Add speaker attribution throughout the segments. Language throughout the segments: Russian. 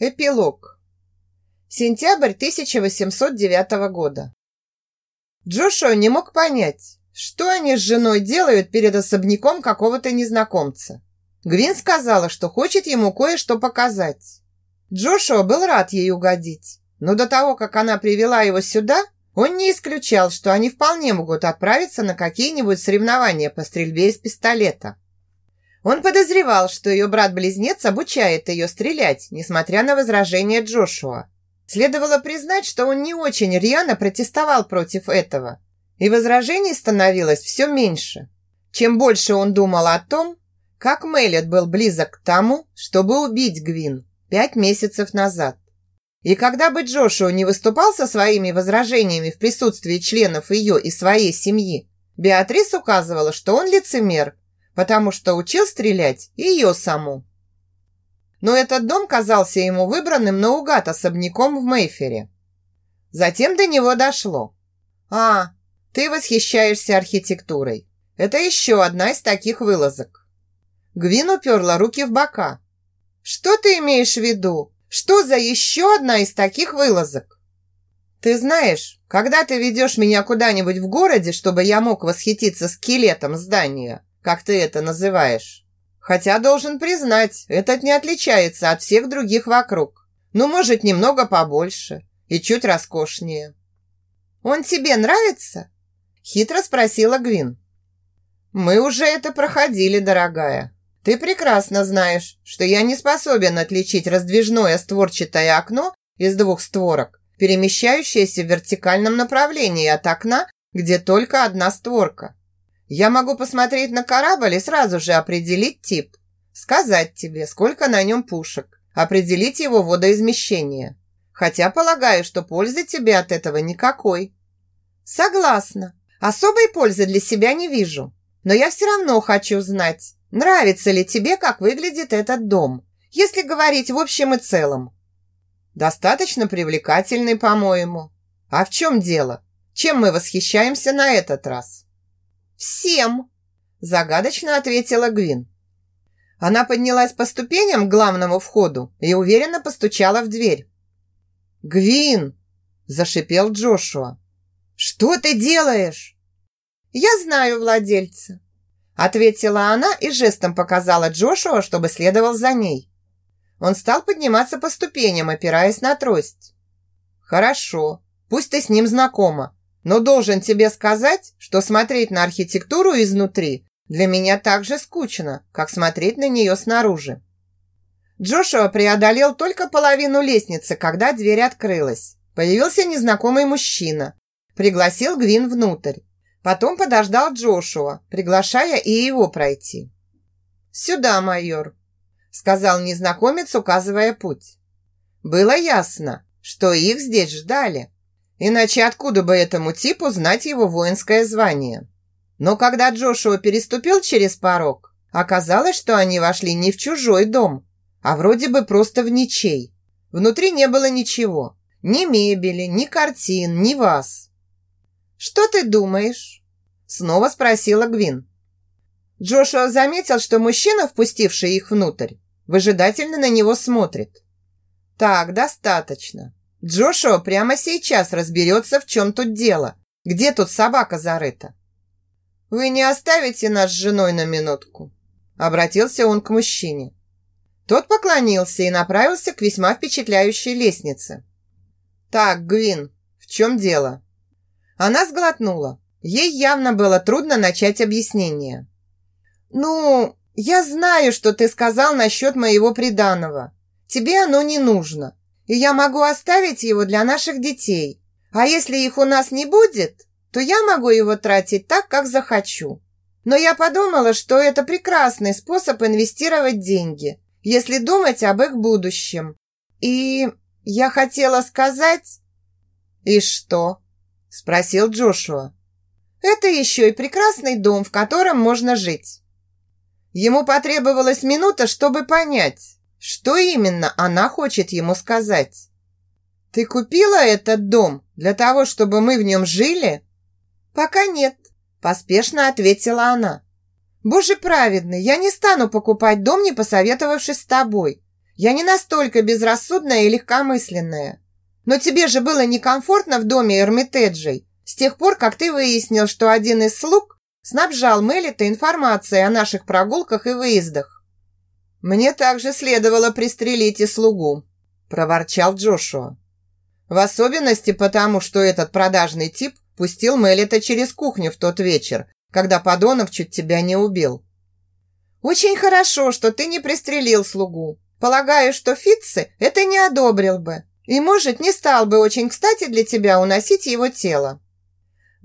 Speaker 1: Эпилог. Сентябрь 1809 года. Джошуа не мог понять, что они с женой делают перед особняком какого-то незнакомца. Гвин сказала, что хочет ему кое-что показать. Джошуа был рад ей угодить, но до того, как она привела его сюда, он не исключал, что они вполне могут отправиться на какие-нибудь соревнования по стрельбе из пистолета. Он подозревал, что ее брат-близнец обучает ее стрелять, несмотря на возражения Джошуа. Следовало признать, что он не очень рьяно протестовал против этого, и возражений становилось все меньше. Чем больше он думал о том, как Мэллет был близок к тому, чтобы убить Гвин пять месяцев назад. И когда бы Джошуа не выступал со своими возражениями в присутствии членов ее и своей семьи, Беатрис указывала, что он лицемер потому что учил стрелять ее саму. Но этот дом казался ему выбранным наугад особняком в Мейфере. Затем до него дошло. «А, ты восхищаешься архитектурой. Это еще одна из таких вылазок». Гвин уперла руки в бока. «Что ты имеешь в виду? Что за еще одна из таких вылазок?» «Ты знаешь, когда ты ведешь меня куда-нибудь в городе, чтобы я мог восхититься скелетом здания, как ты это называешь. Хотя, должен признать, этот не отличается от всех других вокруг. Ну, может, немного побольше и чуть роскошнее. «Он тебе нравится?» Хитро спросила Гвин. «Мы уже это проходили, дорогая. Ты прекрасно знаешь, что я не способен отличить раздвижное створчатое окно из двух створок, перемещающееся в вертикальном направлении от окна, где только одна створка. Я могу посмотреть на корабль и сразу же определить тип. Сказать тебе, сколько на нем пушек. Определить его водоизмещение. Хотя полагаю, что пользы тебе от этого никакой. Согласна. Особой пользы для себя не вижу. Но я все равно хочу знать, нравится ли тебе, как выглядит этот дом, если говорить в общем и целом. Достаточно привлекательный, по-моему. А в чем дело? Чем мы восхищаемся на этот раз? «Всем!» – загадочно ответила Гвин. Она поднялась по ступеням к главному входу и уверенно постучала в дверь. «Гвин!» – зашипел Джошуа. «Что ты делаешь?» «Я знаю владельца», – ответила она и жестом показала Джошуа, чтобы следовал за ней. Он стал подниматься по ступеням, опираясь на трость. «Хорошо, пусть ты с ним знакома, но должен тебе сказать, что смотреть на архитектуру изнутри для меня так же скучно, как смотреть на нее снаружи. Джошуа преодолел только половину лестницы, когда дверь открылась. Появился незнакомый мужчина. Пригласил Гвин внутрь. Потом подождал Джошуа, приглашая и его пройти. «Сюда, майор», — сказал незнакомец, указывая путь. Было ясно, что их здесь ждали. Иначе откуда бы этому типу знать его воинское звание? Но когда Джошуа переступил через порог, оказалось, что они вошли не в чужой дом, а вроде бы просто в ничей. Внутри не было ничего. Ни мебели, ни картин, ни вас. «Что ты думаешь?» Снова спросила Гвин. Джошуа заметил, что мужчина, впустивший их внутрь, выжидательно на него смотрит. «Так, достаточно. Джошуа прямо сейчас разберется, в чем тут дело. Где тут собака зарыта? «Вы не оставите нас с женой на минутку?» Обратился он к мужчине. Тот поклонился и направился к весьма впечатляющей лестнице. «Так, Гвин, в чем дело?» Она сглотнула. Ей явно было трудно начать объяснение. «Ну, я знаю, что ты сказал насчет моего приданого. Тебе оно не нужно и я могу оставить его для наших детей. А если их у нас не будет, то я могу его тратить так, как захочу. Но я подумала, что это прекрасный способ инвестировать деньги, если думать об их будущем. И я хотела сказать... «И что?» – спросил Джошуа. «Это еще и прекрасный дом, в котором можно жить». Ему потребовалась минута, чтобы понять, что именно она хочет ему сказать? «Ты купила этот дом для того, чтобы мы в нем жили?» «Пока нет», – поспешно ответила она. «Боже праведный, я не стану покупать дом, не посоветовавшись с тобой. Я не настолько безрассудная и легкомысленная. Но тебе же было некомфортно в доме Эрмитеджей с тех пор, как ты выяснил, что один из слуг снабжал Мелита информацией о наших прогулках и выездах. Мне также следовало пристрелить и слугу, проворчал Джошуа. В особенности потому, что этот продажный тип пустил Мелита через кухню в тот вечер, когда подонок чуть тебя не убил. Очень хорошо, что ты не пристрелил слугу. Полагаю, что Фитцы это не одобрил бы. И, может, не стал бы очень кстати для тебя уносить его тело.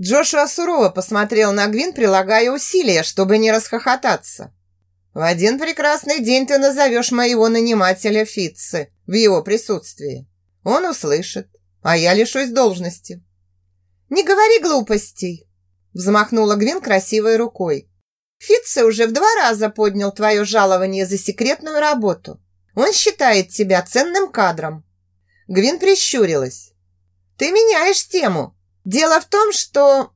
Speaker 1: Джошуа сурово посмотрел на Гвин, прилагая усилия, чтобы не расхохотаться. В один прекрасный день ты назовешь моего нанимателя Фитцы в его присутствии. Он услышит, а я лишусь должности. Не говори глупостей, взмахнула Гвин красивой рукой. Фитце уже в два раза поднял твое жалование за секретную работу. Он считает тебя ценным кадром. Гвин прищурилась. Ты меняешь тему. Дело в том, что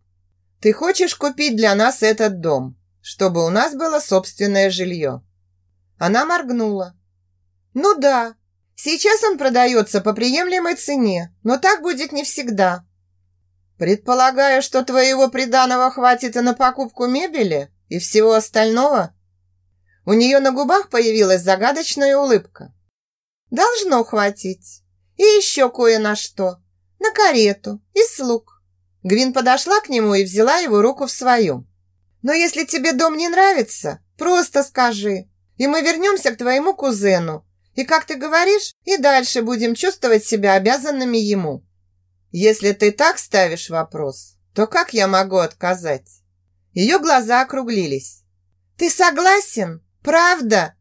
Speaker 1: ты хочешь купить для нас этот дом чтобы у нас было собственное жилье. Она моргнула. Ну да, сейчас он продается по приемлемой цене, но так будет не всегда. Предполагаю, что твоего приданого хватит и на покупку мебели и всего остального. У нее на губах появилась загадочная улыбка. Должно хватить. И еще кое на что. На карету и слуг. Гвин подошла к нему и взяла его руку в свою. Но если тебе дом не нравится, просто скажи, и мы вернемся к твоему кузену. И, как ты говоришь, и дальше будем чувствовать себя обязанными ему. Если ты так ставишь вопрос, то как я могу отказать? Ее глаза округлились. Ты согласен? Правда?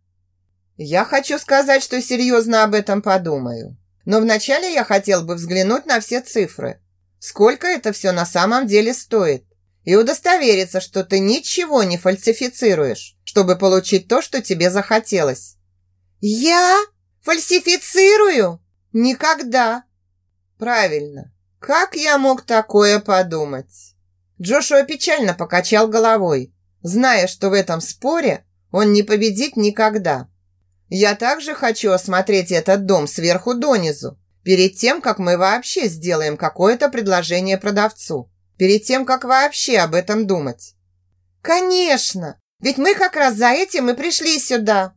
Speaker 1: Я хочу сказать, что серьезно об этом подумаю. Но вначале я хотел бы взглянуть на все цифры. Сколько это все на самом деле стоит? И удостовериться, что ты ничего не фальсифицируешь, чтобы получить то, что тебе захотелось. Я фальсифицирую? Никогда. Правильно. Как я мог такое подумать? Джошуа печально покачал головой, зная, что в этом споре он не победит никогда. Я также хочу осмотреть этот дом сверху донизу, перед тем, как мы вообще сделаем какое-то предложение продавцу перед тем, как вообще об этом думать. Конечно, ведь мы как раз за этим и пришли сюда.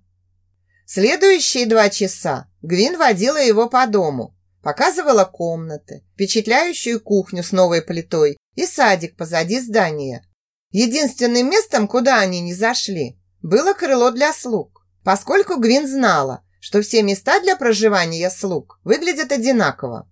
Speaker 1: Следующие два часа Гвин водила его по дому, показывала комнаты, впечатляющую кухню с новой плитой и садик позади здания. Единственным местом, куда они не зашли, было крыло для слуг, поскольку Гвин знала, что все места для проживания слуг выглядят одинаково.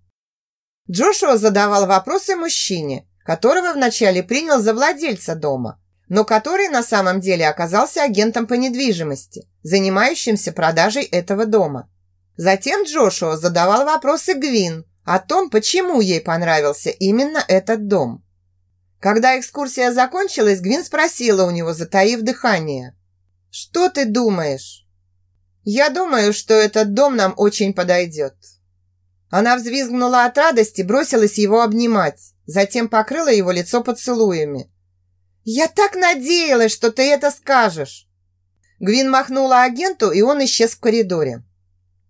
Speaker 1: Джошуа задавал вопросы мужчине, которого вначале принял за владельца дома, но который на самом деле оказался агентом по недвижимости, занимающимся продажей этого дома. Затем Джошуа задавал вопросы Гвин о том, почему ей понравился именно этот дом. Когда экскурсия закончилась, Гвин спросила у него, затаив дыхание. «Что ты думаешь?» «Я думаю, что этот дом нам очень подойдет». Она взвизгнула от радости, бросилась его обнимать затем покрыла его лицо поцелуями. «Я так надеялась, что ты это скажешь!» Гвин махнула агенту, и он исчез в коридоре.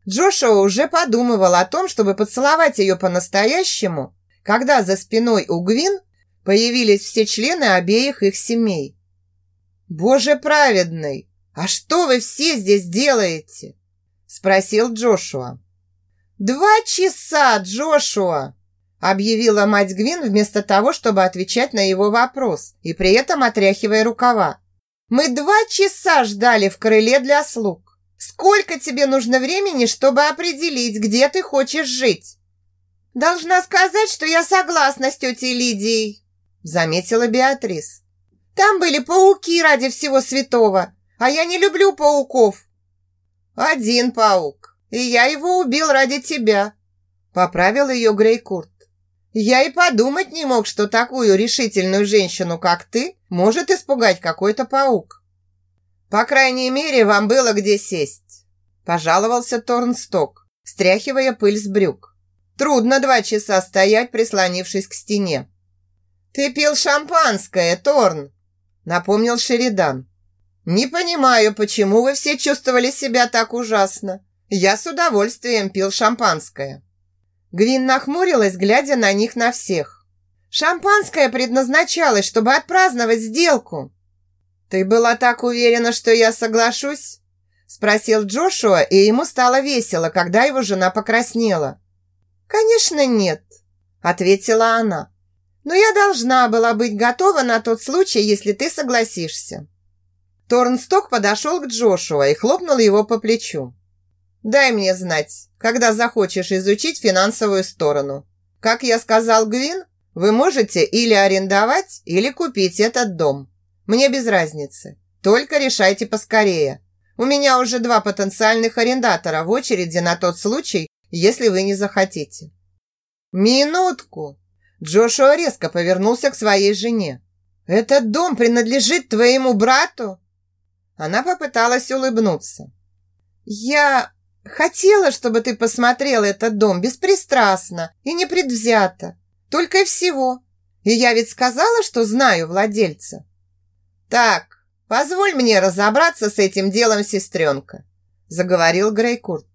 Speaker 1: Джошуа уже подумывал о том, чтобы поцеловать ее по-настоящему, когда за спиной у Гвин появились все члены обеих их семей. «Боже праведный! А что вы все здесь делаете?» спросил Джошуа. «Два часа, Джошуа!» Объявила мать Гвин вместо того, чтобы отвечать на его вопрос и при этом отряхивая рукава. «Мы два часа ждали в крыле для слуг. Сколько тебе нужно времени, чтобы определить, где ты хочешь жить?» «Должна сказать, что я согласна с тетей Лидией», заметила Беатрис. «Там были пауки ради всего святого, а я не люблю пауков». «Один паук, и я его убил ради тебя», поправил ее Грейкурт. Я и подумать не мог, что такую решительную женщину, как ты, может испугать какой-то паук. По крайней мере, вам было где сесть, пожаловался Торнсток, стряхивая пыль с брюк. Трудно два часа стоять, прислонившись к стене. Ты пил шампанское, Торн, напомнил Шеридан. Не понимаю, почему вы все чувствовали себя так ужасно. Я с удовольствием пил шампанское. Гвин нахмурилась, глядя на них на всех. Шампанское предназначалось, чтобы отпраздновать сделку. Ты была так уверена, что я соглашусь? Спросил Джошуа, и ему стало весело, когда его жена покраснела. Конечно, нет, ответила она. Но я должна была быть готова на тот случай, если ты согласишься. Торнсток подошел к Джошуа и хлопнул его по плечу. «Дай мне знать, когда захочешь изучить финансовую сторону. Как я сказал Гвин, вы можете или арендовать, или купить этот дом. Мне без разницы. Только решайте поскорее. У меня уже два потенциальных арендатора в очереди на тот случай, если вы не захотите». «Минутку!» Джошуа резко повернулся к своей жене. «Этот дом принадлежит твоему брату?» Она попыталась улыбнуться. «Я хотела, чтобы ты посмотрел этот дом беспристрастно и непредвзято. Только и всего. И я ведь сказала, что знаю владельца». «Так, позволь мне разобраться с этим делом, сестренка», заговорил Грейкурт.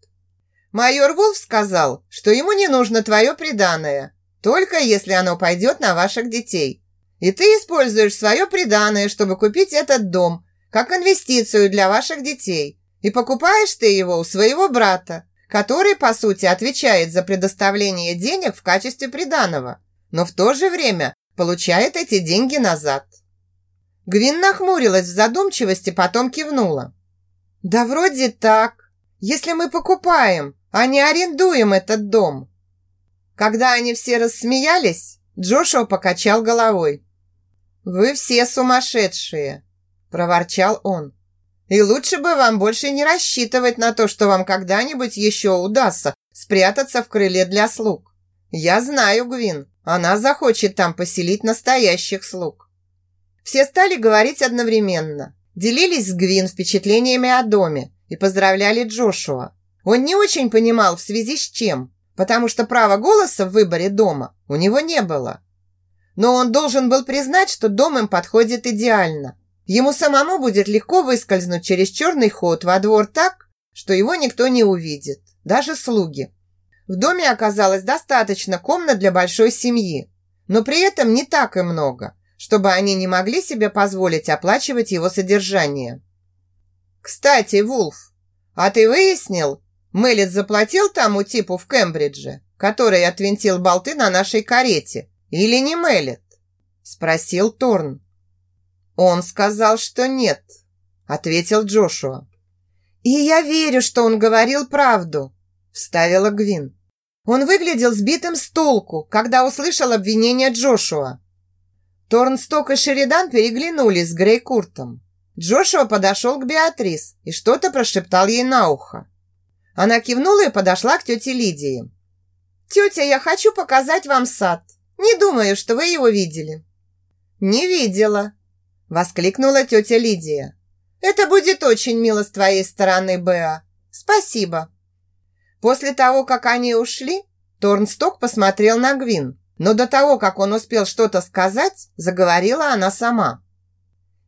Speaker 1: «Майор Вулф сказал, что ему не нужно твое приданое, только если оно пойдет на ваших детей. И ты используешь свое приданое, чтобы купить этот дом, как инвестицию для ваших детей. И покупаешь ты его у своего брата, который, по сути, отвечает за предоставление денег в качестве приданого, но в то же время получает эти деньги назад. Гвин нахмурилась в задумчивости, потом кивнула. «Да вроде так. Если мы покупаем, а не арендуем этот дом». Когда они все рассмеялись, Джошуа покачал головой. «Вы все сумасшедшие проворчал он. И лучше бы вам больше не рассчитывать на то, что вам когда-нибудь еще удастся спрятаться в крыле для слуг. Я знаю Гвин, она захочет там поселить настоящих слуг. Все стали говорить одновременно, делились с Гвин впечатлениями о доме и поздравляли Джошуа. Он не очень понимал в связи с чем, потому что права голоса в выборе дома у него не было. Но он должен был признать, что дом им подходит идеально. Ему самому будет легко выскользнуть через черный ход во двор так, что его никто не увидит, даже слуги. В доме оказалось достаточно комнат для большой семьи, но при этом не так и много, чтобы они не могли себе позволить оплачивать его содержание. «Кстати, Вулф, а ты выяснил, Мэлит заплатил тому типу в Кембридже, который отвинтил болты на нашей карете, или не Мэлит?» – спросил Торн. «Он сказал, что нет», – ответил Джошуа. «И я верю, что он говорил правду», – вставила Гвин. Он выглядел сбитым с толку, когда услышал обвинение Джошуа. Торнсток и Шеридан переглянулись с Грей Куртом. Джошуа подошел к Беатрис и что-то прошептал ей на ухо. Она кивнула и подошла к тете Лидии. «Тетя, я хочу показать вам сад. Не думаю, что вы его видели». «Не видела», Воскликнула тетя Лидия. «Это будет очень мило с твоей стороны, Беа. Спасибо». После того, как они ушли, Торнсток посмотрел на Гвин, но до того, как он успел что-то сказать, заговорила она сама.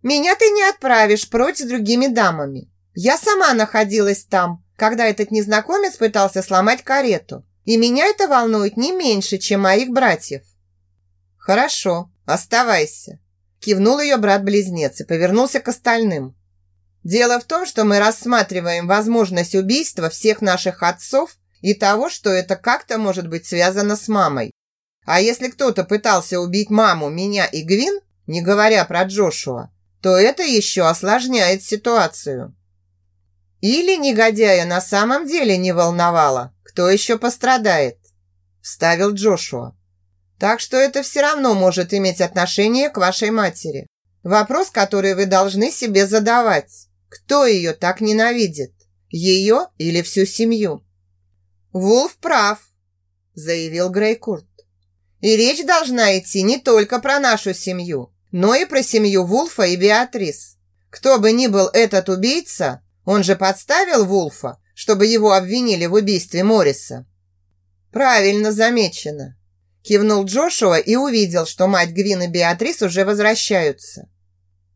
Speaker 1: «Меня ты не отправишь прочь с другими дамами. Я сама находилась там, когда этот незнакомец пытался сломать карету, и меня это волнует не меньше, чем моих братьев». «Хорошо, оставайся. Кивнул ее брат-близнец и повернулся к остальным. Дело в том, что мы рассматриваем возможность убийства всех наших отцов и того, что это как-то может быть связано с мамой. А если кто-то пытался убить маму, меня и Гвин, не говоря про Джошуа, то это еще осложняет ситуацию. Или негодяя на самом деле не волновало, кто еще пострадает, вставил Джошуа. Так что это все равно может иметь отношение к вашей матери. Вопрос, который вы должны себе задавать. Кто ее так ненавидит? Ее или всю семью? Вулф прав, заявил Грейкурт. И речь должна идти не только про нашу семью, но и про семью Вулфа и Беатрис. Кто бы ни был этот убийца, он же подставил Вулфа, чтобы его обвинили в убийстве Морриса. Правильно замечено. Кивнул Джошуа и увидел, что мать Гвин и Беатрис уже возвращаются.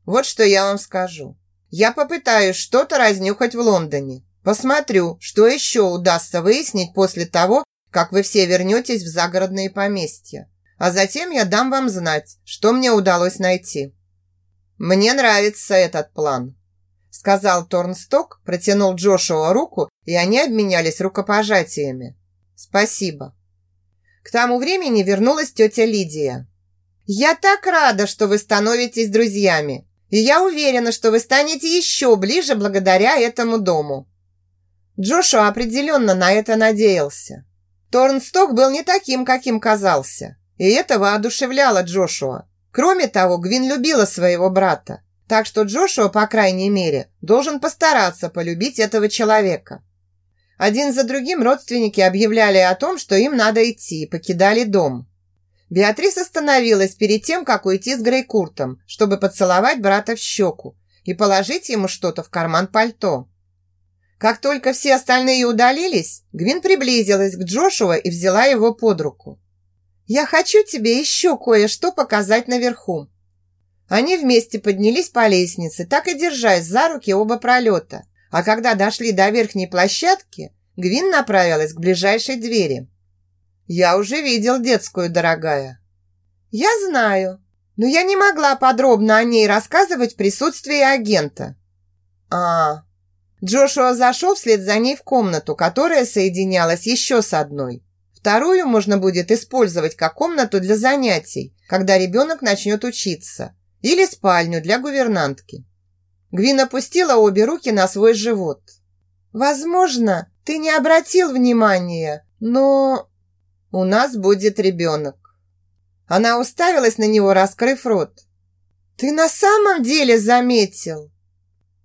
Speaker 1: Вот что я вам скажу. Я попытаюсь что-то разнюхать в Лондоне. Посмотрю, что еще удастся выяснить после того, как вы все вернетесь в загородные поместья. А затем я дам вам знать, что мне удалось найти. Мне нравится этот план, сказал Торнсток, протянул Джошуа руку, и они обменялись рукопожатиями. Спасибо. К тому времени вернулась тетя Лидия. «Я так рада, что вы становитесь друзьями, и я уверена, что вы станете еще ближе благодаря этому дому». Джошуа определенно на это надеялся. Торнсток был не таким, каким казался, и это воодушевляло Джошуа. Кроме того, Гвин любила своего брата, так что Джошуа, по крайней мере, должен постараться полюбить этого человека. Один за другим родственники объявляли о том, что им надо идти, покидали дом. Беатрис остановилась перед тем, как уйти с Грейкуртом, чтобы поцеловать брата в щеку и положить ему что-то в карман пальто. Как только все остальные удалились, Гвин приблизилась к Джошуа и взяла его под руку. «Я хочу тебе еще кое-что показать наверху». Они вместе поднялись по лестнице, так и держась за руки оба пролета. А когда дошли до верхней площадки, Гвин направилась к ближайшей двери. «Я уже видел детскую, дорогая». «Я знаю, но я не могла подробно о ней рассказывать в присутствии агента». «А, Джошуа зашел вслед за ней в комнату, которая соединялась еще с одной. Вторую можно будет использовать как комнату для занятий, когда ребенок начнет учиться, или спальню для гувернантки. Гвин опустила обе руки на свой живот. «Возможно, ты не обратил внимания, но у нас будет ребенок». Она уставилась на него, раскрыв рот. «Ты на самом деле заметил?»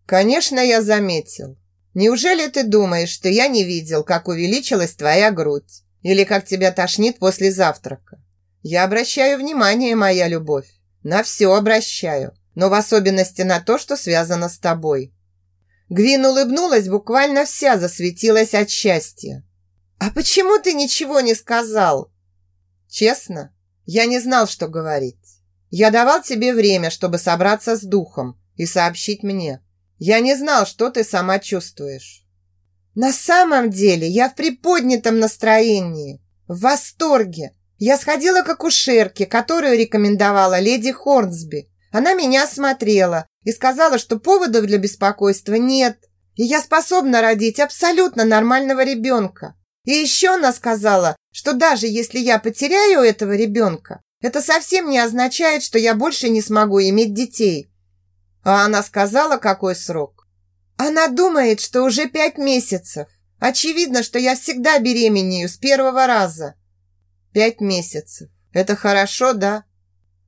Speaker 1: «Конечно, я заметил. Неужели ты думаешь, что я не видел, как увеличилась твоя грудь? Или как тебя тошнит после завтрака? Я обращаю внимание, моя любовь. На все обращаю, но в особенности на то, что связано с тобой». Гвин улыбнулась, буквально вся засветилась от счастья. «А почему ты ничего не сказал?» «Честно, я не знал, что говорить. Я давал тебе время, чтобы собраться с духом и сообщить мне. Я не знал, что ты сама чувствуешь. На самом деле я в приподнятом настроении, в восторге. Я сходила к акушерке, которую рекомендовала леди Хорнсби. Она меня осмотрела и сказала, что поводов для беспокойства нет. И я способна родить абсолютно нормального ребенка. И еще она сказала, что даже если я потеряю этого ребенка, это совсем не означает, что я больше не смогу иметь детей. А она сказала, какой срок? Она думает, что уже пять месяцев. Очевидно, что я всегда беременею с первого раза. Пять месяцев. Это хорошо, да?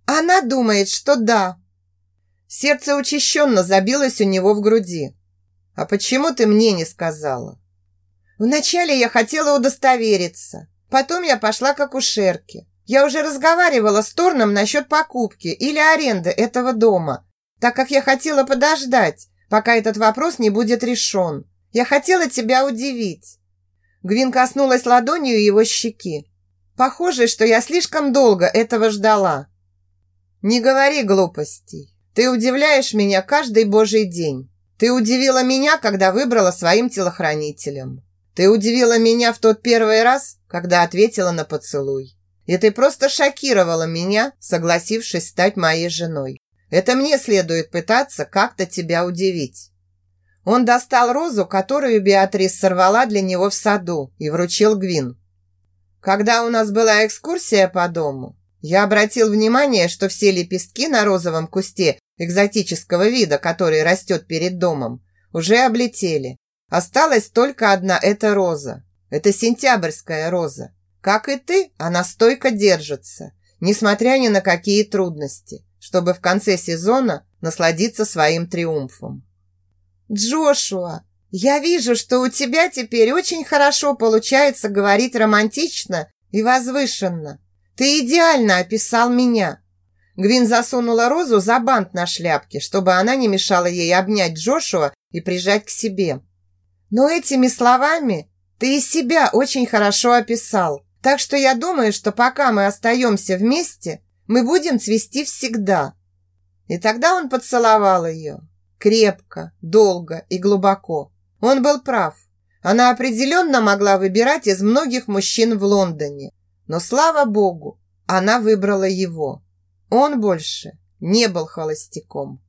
Speaker 1: Она думает, что да. Сердце учащенно забилось у него в груди. А почему ты мне не сказала? Вначале я хотела удостовериться. Потом я пошла к акушерке. Я уже разговаривала с Торном насчет покупки или аренды этого дома так как я хотела подождать, пока этот вопрос не будет решен. Я хотела тебя удивить». Гвин коснулась ладонью его щеки. «Похоже, что я слишком долго этого ждала». «Не говори глупостей. Ты удивляешь меня каждый божий день. Ты удивила меня, когда выбрала своим телохранителем. Ты удивила меня в тот первый раз, когда ответила на поцелуй. И ты просто шокировала меня, согласившись стать моей женой. Это мне следует пытаться как-то тебя удивить». Он достал розу, которую Беатрис сорвала для него в саду, и вручил Гвин. Когда у нас была экскурсия по дому, я обратил внимание, что все лепестки на розовом кусте экзотического вида, который растет перед домом, уже облетели. Осталась только одна эта роза. Это сентябрьская роза. Как и ты, она стойко держится, несмотря ни на какие трудности чтобы в конце сезона насладиться своим триумфом. «Джошуа, я вижу, что у тебя теперь очень хорошо получается говорить романтично и возвышенно. Ты идеально описал меня». Гвин засунула розу за бант на шляпке, чтобы она не мешала ей обнять Джошуа и прижать к себе. «Но этими словами ты и себя очень хорошо описал. Так что я думаю, что пока мы остаемся вместе, мы будем цвести всегда». И тогда он поцеловал ее. Крепко, долго и глубоко. Он был прав. Она определенно могла выбирать из многих мужчин в Лондоне. Но, слава богу, она выбрала его. Он больше не был холостяком.